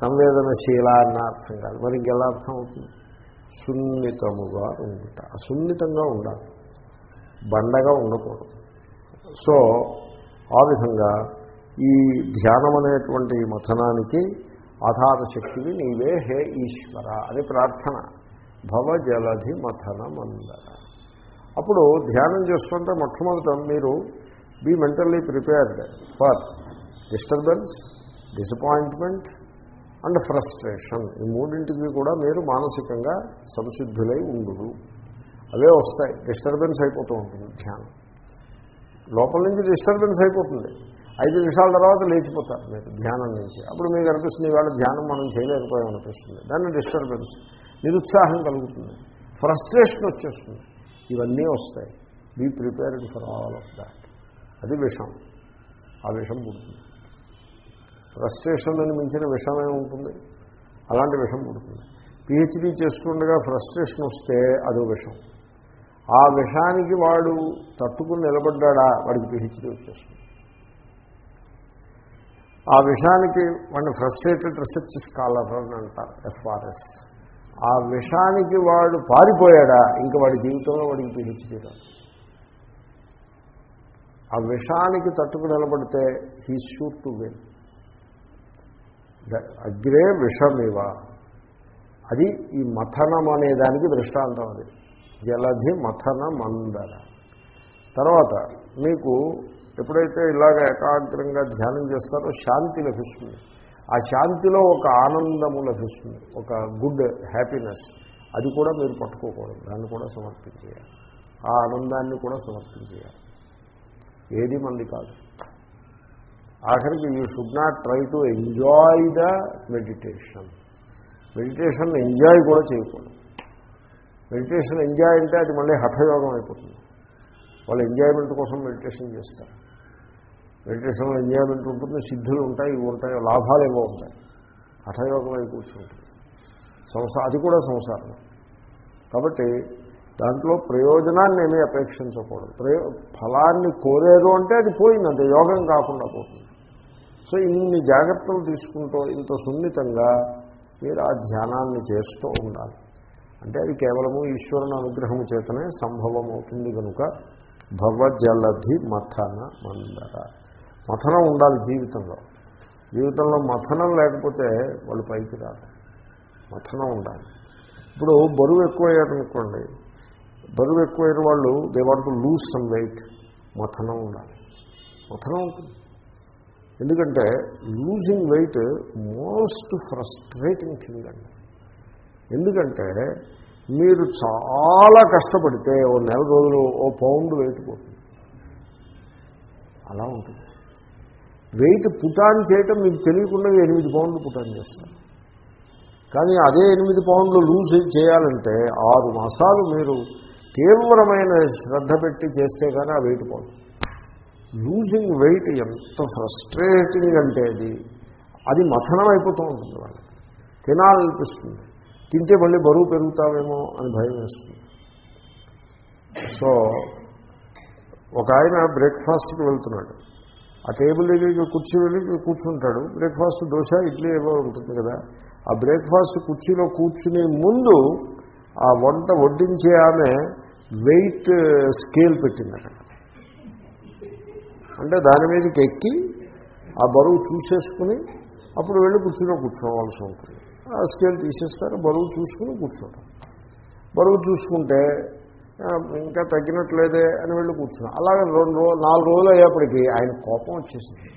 సంవేదనశీల అన్న అర్థం కాదు. మరి ఇంకెలా అర్థం అవుతుంది? సున్నితముగా ఉండుట. సున్నితంగా ఉండాలి. బండగా ఉండకూడదు. సో ఆ విధంగా ఈ ధ్యానం అనేటువంటి మథనానికి ఆధార శక్తిని నీవే హే ఈశ్వర అని ప్రార్థన. భవజలధి మథన మందర అప్పుడు ధ్యానం చేస్తుంటే మొట్టమొదట మీరు be mentally prepared for disturbance disappointment and frustration ఈ మూడింటికి కూడా మీరు మానసికంగా సంసిద్ధులై ఉండు అవే వస్తాయి. డిస్టర్బెన్స్ అయిపోతూ ఉంటుంది ధ్యానం. లోపల నుంచి డిస్టర్బెన్స్ అయిపోతుంది. ఐదు నిమిషాల తర్వాత లేచిపోతారు మీరు ధ్యానం నుంచి. అప్పుడు మీకు అనిపిస్తుంది ఇవాళ ధ్యానం మనం చేయలేకపోయాం అనిపిస్తుంది. దాన్ని డిస్టర్బెన్స్ నిరుత్సాహం కలుగుతుంది. ఫ్రస్ట్రేషన్ వచ్చేస్తుంది. ఇవన్నీ వస్తాయి. Be prepared for all of that అది విషం. ఆ విషం పుడుతుంది. ఫ్రస్ట్రేషన్ అని మించిన విషమే ఉంటుంది? అలాంటి విషం పుడుతుంది. పిహెచ్డీ చేస్తుండగా ఫ్రస్ట్రేషన్ వస్తే అదో విషం. ఆ విషానికి వాడు తట్టుకుని నిలబడ్డా వాడికి పిహెచ్డీ వచ్చేస్తుంది. ఆ విషానికి వాడిని ఫ్రస్ట్రేటెడ్ రీసెర్చ్ స్కాలర్ అని అంటారు ఎఫ్ఆర్ఎస్ ఆ విషానికి వాడు పారిపోయాడా? ఇంకా వాడి జీవితంలో వాడికి పిహెచ్డీ తీరా ఆ విషానికి తట్టుకు నిలబడితే హీ షూట్ టు విన్. అగ్రే విషమివ. అది ఈ మథనం అనే దానికి దృష్టాంతం అది. జలధి మథన మందర. తర్వాత మీకు ఎప్పుడైతే ఇలాగ ఏకాగ్రంగా ధ్యానం చేస్తారో శాంతి లభిస్తుంది. ఆ శాంతిలో ఒక ఆనందము లభిస్తుంది ఒక గుడ్ హ్యాపీనెస్. అది కూడా మీరు పట్టుకోకూడదు దాన్ని కూడా సమర్పించేయాలి. ఆ ఆనందాన్ని కూడా సమర్పించేయాలి. ఏది మంది కాదు. ఆఖరికి you should not try to enjoy the meditation. Meditation enjoy కూడా చేయకూడదు. మెడిటేషన్ ఎంజాయ్ అంటే అది మళ్ళీ హఠయోగం అయిపోతుంది. వాళ్ళు ఎంజాయ్మెంట్ కోసం మెడిటేషన్ చేస్తారు. మెడిటేషన్లో ఎంజాయ్మెంట్ ఉంటుంది సిద్ధులు ఉంటాయి ఇవి ఉంటాయి లాభాలు ఏవో ఉంటాయి. హఠయోగం అయి కూర్చుంటుంది. సంసార అది కూడా సంసారం. కాబట్టి దాంట్లో ప్రయోజనాన్ని ఏమీ అపేక్షించకూడదు. ప్రయో ఫలాన్ని కోరేరు అంటే అది పోయింది అంతే యోగం కాకుండా పోతుంది. సో ఇన్ని జాగ్రత్తలు తీసుకుంటూ ఇంత సున్నితంగా మీరు ఆ ధ్యానాన్ని చేస్తూ ఉండాలి. అంటే అది కేవలము ఈశ్వరుని అనుగ్రహము చేతనే సంభవం అవుతుంది కనుక భవజలధి మథన మందర. మథనం ఉండాలి జీవితంలో. జీవితంలో మథనం లేకపోతే వాళ్ళు పైకి రాదు మథనం ఉండాలి. ఇప్పుడు బరువు ఎక్కువయ్యారనుకోండి బరువు ఎక్కువైన వాళ్ళు they want to lose some weight మథనం ఉండాలి. మథనం ఉంటుంది. ఎందుకంటే losing weight most frustrating thing అండి. ఎందుకంటే మీరు చాలా కష్టపడితే ఓ నెల రోజులు ఓ పౌండ్ వెయిట్ పోతుంది. అలా ఉంటుంది. వెయిట్ పుటాన్ చేయటం మీకు తెలియకుండా ఎనిమిది పౌండ్లు పుటాన్ చేస్తారు. కానీ అదే ఎనిమిది పౌండ్లు లూజ్ చేయాలంటే ఆరు మాసాలు మీరు తీవ్రమైన శ్రద్ధ పెట్టి చేస్తే కానీ ఆ వెయిట్ పోదు. లూజింగ్ వెయిట్ ఎంత ఫ్రస్ట్రేటింగ్ అంటే అది అది మథనం అయిపోతూ ఉంటుంది వాళ్ళకి. తినాలనిపిస్తుంది. తింటే మళ్ళీ బరువు పెరుగుతావేమో అని భయం వేస్తుంది. సో ఒక ఆయన బ్రేక్ఫాస్ట్కి వెళ్తున్నాడు. ఆ టేబుల్ దగ్గరికి కుర్చీ వెళ్ళి కూర్చుంటాడు. బ్రేక్ఫాస్ట్ దోశ ఇడ్లీ ఏవో ఉంటుంది కదా. ఆ బ్రేక్ఫాస్ట్ కుర్చీలో కూర్చునే ముందు ఆ వంట వడ్డించే ఆమె వెయిట్ స్కేల్ పెట్టింది అక్కడ అంటే దాని మీదకి ఎక్కి ఆ బరువు చూసేసుకుని అప్పుడు వెళ్ళి కుర్చీలో కూర్చోవాల్సి ఉంటుంది. ఆ స్కేల్ తీసేస్తారు బరువు చూసుకుని కూర్చోవడం బరువు చూసుకుంటే ఇంకా తగ్గినట్లేదే అని వెళ్ళి కూర్చున్నా. అలాగే రెండు రోజులు నాలుగు రోజులు అయ్యేప్పటికీ ఆయన కోపం వచ్చేసింది.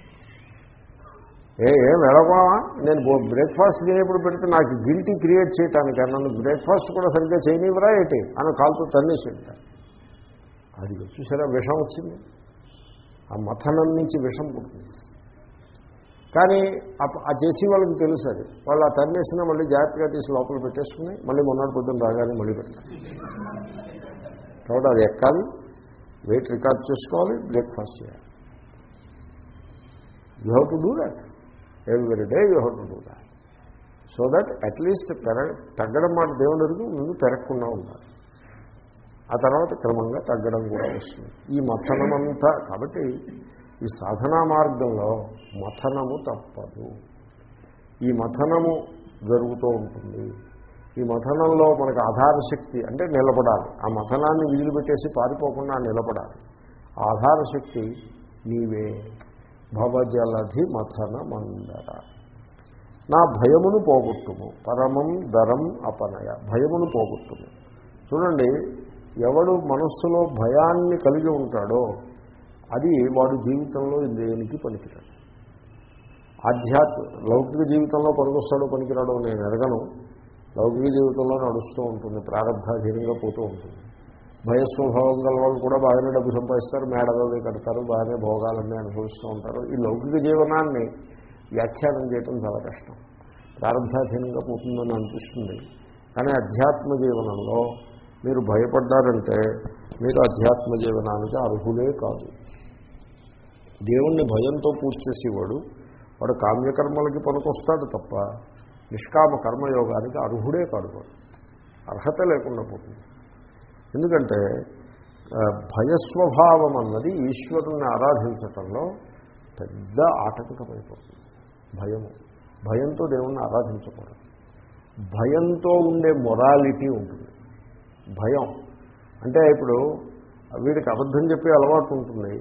ఏ ఏం వెళ్ళకోవా నేను బ్రేక్ఫాస్ట్ తినేప్పుడు పెడితే నాకు గిల్టీ క్రియేట్ చేయటానికి నన్ను బ్రేక్ఫాస్ట్ కూడా సరిగ్గా చేయనివ్వరా ఏంటి? అని కాలుతో తన్నేసి అది చూసారా విషం వచ్చింది. ఆ మథనం నుంచి విషం పుట్టింది. కానీ ఆ- ఆ చేసి వాళ్ళకి తెలుసు అది. వాళ్ళు ఆ తన్నేసినా మళ్ళీ జాగ్రత్తగా తీసి లోపల పెట్టేసుకుని మళ్ళీ మొన్నటి పొద్దున్న రాగానే మళ్ళీ పెట్టాలి కాబట్టి అది ఎక్కాలి వెయిట్ రికార్డ్ చేసుకోవాలి బ్రేక్ఫాస్ట్ చేయాలి. You have to do that. Every day you have to do that. So that at least పెర తగ్గడం మాట దేవుని అడుగు ముందు పెరగకుండా ఉండాలి. ఆ తర్వాత క్రమంగా తగ్గడం కూడా వస్తుంది. ఈ మథనమంతా కాబట్టి ఈ సాధనా మార్గంలో మథనము తప్పదు. ఈ మథనము జరుగుతూ ఉంటుంది. ఈ మథనంలో మనకు ఆధార శక్తి అంటే నిలబడాలి. ఆ మథనాన్ని విదిలిపెట్టేసి పారిపోకుండా నిలబడాలి. ఆధార శక్తి నీవే. భవజలధి మథన మందర. నా భయమును పోగొట్టుము. పరమం దరం అపనయ. భయమును పోగొట్టుము. చూడండి ఎవడు మనస్సులో భయాన్ని కలిగి ఉంటాడో అది వాడు జీవితంలో దేనికి పనికిరాడు ఆధ్యాత్మ లౌకిక జీవితంలో పనికొస్తాడో పనికిరాడో నేను ఎరగను. లౌకిక జీవితంలో నడుస్తూ ఉంటుంది ప్రారంభాధీనంగా పోతూ ఉంటుంది. భయస్వభావం గల వాళ్ళు కూడా బాగానే డబ్బు సంపాదిస్తారు మేడలు కడతారు బాగానే భోగాలన్నీ అనుభవిస్తూ ఉంటారు. ఈ లౌకిక జీవనాన్ని వ్యాఖ్యానం చేయటం చాలా కష్టం. ప్రారంభాధీనంగా పోతుందని అనిపిస్తుంది. కానీ అధ్యాత్మ జీవనంలో మీరు భయపడ్డారంటే మీరు అధ్యాత్మ జీవనానికి అర్హులే కాదు. దేవుణ్ణి భయంతో పూజ చేసేవాడు వాడు కామ్యకర్మలకి పనికొస్తాడు తప్ప నిష్కామ కర్మయోగానికి అర్హుడే కాడుకోడు అర్హత లేకుండా పోతుంది. ఎందుకంటే భయస్వభావం అన్నది ఈశ్వరుణ్ణి ఆరాధించటంలో పెద్ద ఆటంకమైపోతుంది. భయము. భయంతో దేవుణ్ణి ఆరాధించకూడదు. భయంతో ఉండే మొరాలిటీ ఉంటుంది. భయం. అంటే ఇప్పుడు వీడికి అబద్ధం చెప్పే అలవాటు ఉంటుంది.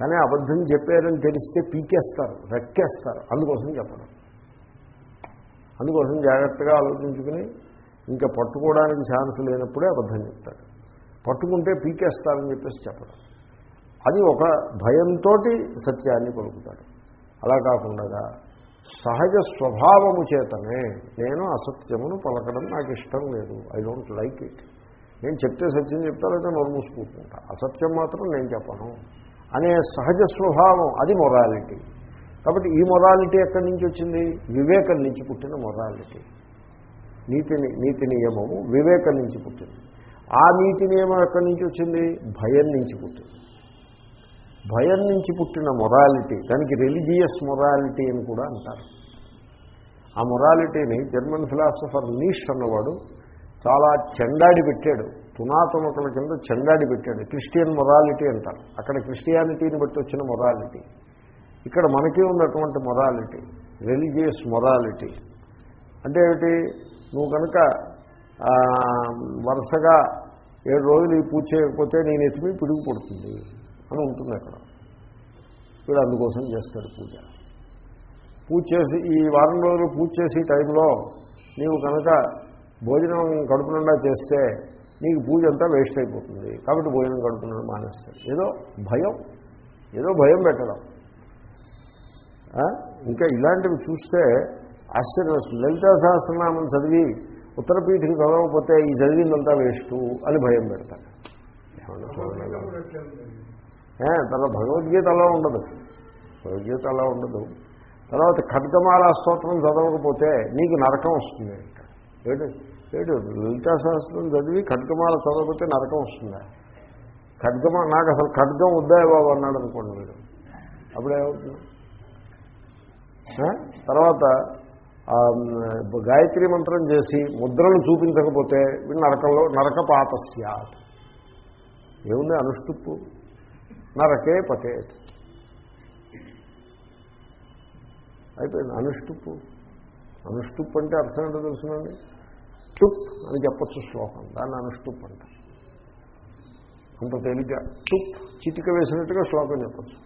కానీ అబద్ధం చెప్పారని తెలిస్తే పీకేస్తారు రెక్కేస్తారు. అందుకోసం చెప్పడం అందుకోసం జాగ్రత్తగా ఆలోచించుకుని ఇంకా పట్టుకోవడానికి ఛాన్స్ లేనప్పుడే అబద్ధం చెప్తాడు. పట్టుకుంటే పీకేస్తారని చెప్పేసి చెప్పడం. అది ఒక భయంతో సత్యాన్ని పలుకుతాడు. అలా కాకుండా సహజ స్వభావము చేతనే నేను అసత్యమును పలకడం నాకు ఇష్టం లేదు. I don't like it. నేను చెప్తే సత్యం చెప్తారైతే నోరు మూసుకుంటుంటా అసత్యం మాత్రం నేను చెప్పను. అనే సహజ స్వభావం అది మొరాలిటీ కాబట్టి ఈ మొరాలిటీ ఎక్కడి నుంచి వచ్చింది? వివేకం నుంచి పుట్టిన మొరాలిటీ నీతిని నీతి నియమము వివేకం నుంచి పుట్టింది. ఆ నీతి నియమం ఎక్కడి నుంచి వచ్చింది? భయం నుంచి పుట్టింది. భయం నుంచి పుట్టిన మొరాలిటీ దానికి రిలీజియస్ మొరాలిటీ అని కూడా అంటారు. ఆ మొరాలిటీని జర్మన్ ఫిలాసఫర్ నీష్ అన్నవాడు చాలా చెండాడి పెట్టాడు. తునాతునకల కింద చెండాడి పెట్టాడు. క్రిస్టియన్ మొరాలిటీ అంటారు. అక్కడ క్రిస్టియానిటీని బట్టి వచ్చిన మొరాలిటీ ఇక్కడ మనకి ఉన్నటువంటి మొరాలిటీ రిలీజియస్ మొరాలిటీ అంటే ఏమిటి? నువ్వు కనుక వరుసగా ఏడు రోజులు ఈ పూజ చేయకపోతే నేను ఎత్తిమి పిడుగు పడుతుంది అని ఉంటుంది అక్కడ. వీడు అందుకోసం చేస్తాడు పూజ. పూజ చేసి ఈ వారం రోజులు పూజ చేసే టైంలో నీవు కనుక భోజనం కడుపు నిండా చేస్తే నీకు పూజ అంతా వేస్ట్ అయిపోతుంది. కాబట్టి భోజనం కడుపు నిండా మానేస్తాడు. ఏదో భయం. ఏదో భయం పెట్టడం. ఇంకా ఇలాంటివి చూస్తే ఆశ్చర్యం వస్తుంది లలితా సహస్రనామం చదివి ఉత్తరపీఠికి చదవకపోతే ఈ చదివిందంతా వేస్ట్ అని భయం. ఏ, తర్వాత భగవద్గీత అలా ఉండదు. భగవద్గీత అలా ఉండదు. తర్వాత ఖడ్గమాల స్తోత్రం చదవకపోతే నీకు నరకం వస్తుంది. ఏడు ఏడు లలితా సహస్రం చదివి ఖడ్గమాల చదవకపోతే నరకం వస్తుందా? ఖడ్గమా నాకు అసలు ఖడ్గం వద్దాయి బాబు అన్నాడు అనుకోండి మీరు. అప్పుడేమవుతుంది? తర్వాత గాయత్రి మంత్రం చేసి ముద్రలు చూపించకపోతే వీడు నరకంలో నరక పాతస్యాత్ ఏముంది అనుష్టుప్పు? నరకే పతేత్ అయిపోయింది అనుష్టుప్పు. అనుష్టుప్పు అంటే అర్థం ఏంటో తెలుసునండి టుప్ అని చెప్పచ్చు శ్లోకం. దాన్ని అనుష్టుప్ అంట అంత తేలిక టుప్ చిటిక వేసినట్టుగా శ్లోకం చెప్పచ్చు.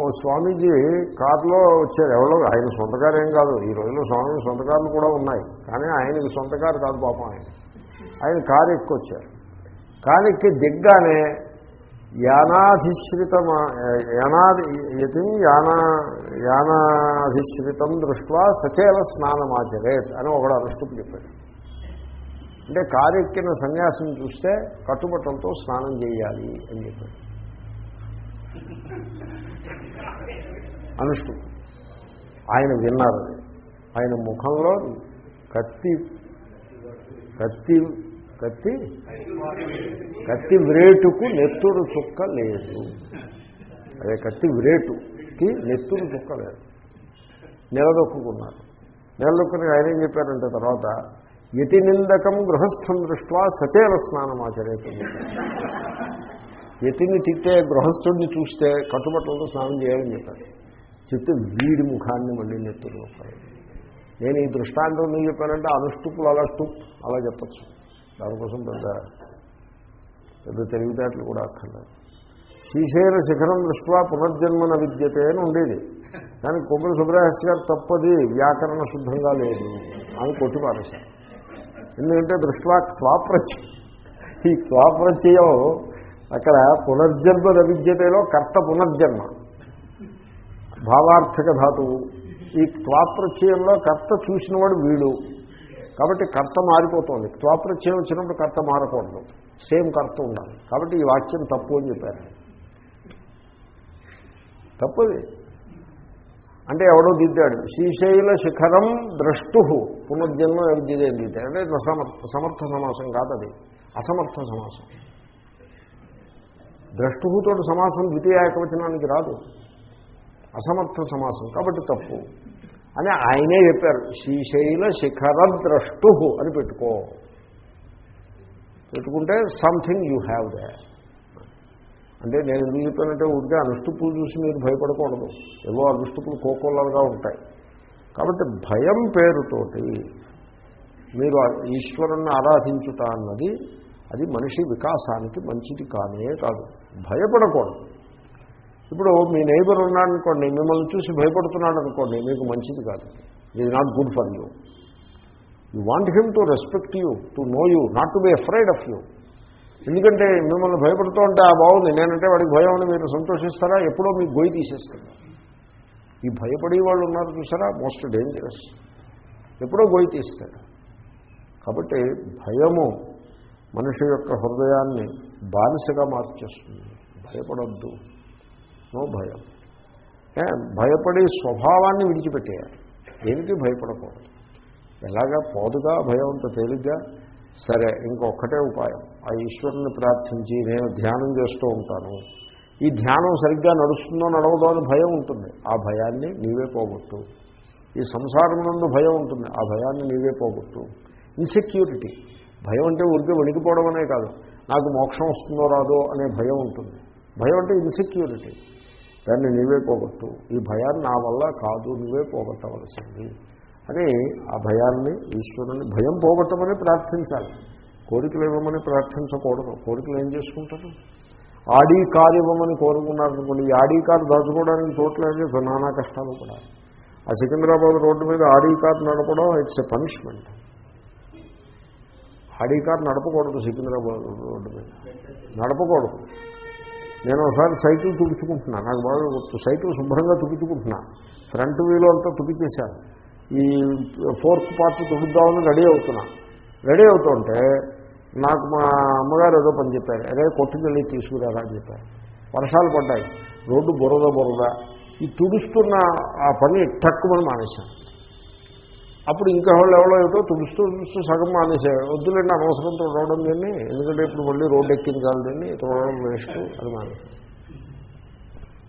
ఓ స్వామీజీ కారులో వచ్చారు. ఎవరో ఆయన సొంత కారు ఏం కాదు. ఈ రోజుల్లో స్వామి సొంత కార్లు కూడా ఉన్నాయి. కానీ ఆయనకి సొంత కారు కాదు పాపం ఆయన. ఆయన కారు ఎక్కొచ్చారు కారు ఎక్కి దిగ్గానే యానాధిశ్రితం యానాది యతిం యానా యానాధిశ్రితం దృష్ట్యా సచేల స్నానమాచరేత్ అని ఒకడు అనుష్టుపు చెప్పాడు. అంటే కారు ఎక్కిన సన్యాసం చూస్తే కట్టుబట్టలతో స్నానం చేయాలి అని చెప్పాడు. అనుష్టు ఆయన విన్నారు. ఆయన ముఖంలో కత్తి కత్తి కత్తి కత్తి వ్రేటుకు నెత్తురు చుక్క లేదు. అదే కత్తి వ్రేటుకి నెత్తురు చుక్క లేదు. నిలదొక్కున్నారు నిలదొక్కుని ఆయన ఏం చెప్పారంటే తర్వాత యతి నిందకం గృహస్థం దృష్ట్యా సచేల స్నానం ఆచరేతుంది ఎతిని తిట్టే గృహస్థుడిని చూస్తే కట్టుబట్టలతో స్నానం చేయాలని చెప్పారు చెప్తే వీడి ముఖాన్ని మళ్ళీ నెత్తులు నేను ఈ దృష్టాంతం ఎందుకు చెప్పానంటే అనుష్టుపులు అలా టుప్ అలా చెప్పచ్చు. దానికోసం పెద్ద పెద్ద తెలివితేటలు కూడా అక్కర్లేదు. శ్రీశైల శిఖరం దృష్ట్యా పునర్జన్మన విద్యతే అని ఉండేది. కానీ కొమ్మల సుబ్రహస్ గారు తప్పది వ్యాకరణ శుద్ధంగా లేదు అని కొట్టి పారేశారు. ఎందుకంటే దృష్ట్యా త్వాప్రత్యయం. ఈ త్వాప్రత్యయం అక్కడ పునర్జన్మ విద్యతలో కర్త పునర్జన్మ. భావార్థక ధాతువు. ఈ త్వాప్రత్యయంలో కర్త చూసినవాడు వీడు. కాబట్టి కర్త మారిపోతుంది. త్వాప్రత్యయం వచ్చినప్పుడు కర్త మారకూడదు. సేమ్ కర్త ఉండాలి. కాబట్టి ఈ వాక్యం తప్పు అని చెప్పారు. తప్పది అంటే ఎవడో దిద్దాడు. శ్రీశైల శిఖరం ద్రష్టు. పునర్జన్మ విద్యదే దిద్దాడు. అంటే సమర్థ సమర్థ సమాసం కాదు అది. అసమర్థ సమాసం. ద్రష్టుతో సమాసం ద్వితీయ ఏకవచనానికి రాదు. అసమర్థ సమాసం. కాబట్టి తప్పు. అని ఆయనే చెప్పారు శ్రీశైల శిఖర ద్రష్టు అని పెట్టుకో. పెట్టుకుంటే సంథింగ్ యూ హ్యావ్ దే అంటే నేను ఎందుకు చెప్పానంటే ఊరికే అనుష్టుపులు చూసి మీరు భయపడకూడదు. ఏవో అనుష్టుపులు కోకోలలుగా ఉంటాయి. కాబట్టి భయం పేరుతోటి మీరు ఈశ్వరుణ్ణి ఆరాధించుట అన్నది అది మనిషి వికాసానికి మంచిది కానే కాదు. భయపడకూడదు. ఇప్పుడు మీ నైబర్ ఉన్నాడనుకోండి మిమ్మల్ని చూసి భయపడుతున్నాడు అనుకోండి మీకు మంచిది కాదు. ఇది not good for you you want him to respect you to know you not to be afraid of you ఎందుకంటే మిమ్మల్ని భయపడుతూ ఉంటే ఆ బాగుంది నేనంటే వాడికి భయం అని మీరు సంతోషిస్తారా? ఎప్పుడో మీకు గొయ్యి తీసేస్తారు ఈ భయపడే వాళ్ళు ఉన్నారు చూసారా? మోస్ట్ డేంజరస్ ఎప్పుడో గొయ్యి తీస్తాడు. కాబట్టి భయము మనిషి యొక్క హృదయాన్ని బానిసగా మార్చేస్తుంది. భయపడద్దు. నో భయం. ఏ, భయపడే స్వభావాన్ని విడిచిపెట్టేయాలి. దేనికి భయపడకూడదు? ఎలాగా పోదుగా భయం అంత తేలిగ్గా? సరే ఇంకొక్కటే ఉపాయం. ఆ ఈశ్వరుని ప్రార్థించి నేను ధ్యానం చేస్తూ ఉంటాను. ఈ ధ్యానం సరిగ్గా నడుస్తుందో నడవదో అని భయం ఉంటుంది. ఆ భయాన్ని నీవే పోగొట్టు. ఈ సంసారం నుండి భయం ఉంటుంది. ఆ భయాన్ని నీవే పోగొట్టు. ఇన్సెక్యూరిటీ భయం అంటే ఊరికే వణికిపోవడం అనే కాదు. నాకు మోక్షం వస్తుందో రాదో అనే భయం ఉంటుంది. భయం అంటే ఇన్సెక్యూరిటీ దాన్ని నీవే పోగొట్టు. ఈ భయాన్ని నా వల్ల కాదు నువ్వే పోగొట్టవలసింది. అని ఆ భయాన్ని ఈశ్వరుని భయం పోగొట్టమని ప్రార్థించాలి. కోరికలు ఇవ్వమని ప్రార్థించకూడదు. కోరికలు ఏం చేసుకుంటారు? ఆడీ కారు ఇవ్వమని కోరుకున్నారనుకోండి ఈ ఆడీ కారు దాచుకోవడానికి చోట్లేదు నానా కష్టాలు కూడా. ఆ సికింద్రాబాద్ రోడ్డు మీద ఆడీ కారు నడపడం it's a punishment Audi car నడపకూడదు Secunderabad road మీద. నడపకూడదు. నేను ఒకసారి సైకిల్ తుడుచుకుంటున్నా. నాకు బాగా గుర్తు. సైకిల్ శుభ్రంగా తుడుచుకుంటున్నా. ఫ్రంట్ వీలు అంతా తుడిచేశాను. ఈ ఫోర్త్ పార్ట్ తుడుద్దామని రెడీ అవుతున్నా. రెడీ అవుతుంటే నాకు మా అమ్మగారు ఏదో పని చెప్పారు. అదే కొట్టుకెళ్ళి తీసుకురారా అని చెప్పారు. వర్షాలు పడ్డాయి. రోడ్డు బురద బురద. ఈ తుడుస్తున్న ఆ పని తక్కువని మానేశాను. అప్పుడు ఇంకా వాళ్ళు ఎవరో ఏదో తుడుస్తూ తుడుస్తూ సగం మానేసాడు వద్దులేండి అనవసరంతో రావడం దీన్ని. ఎందుకంటే ఇప్పుడు మళ్ళీ రోడ్డు ఎక్కింది కాదు దీన్ని. తోడడం వేస్ట్. అది మానేసాడు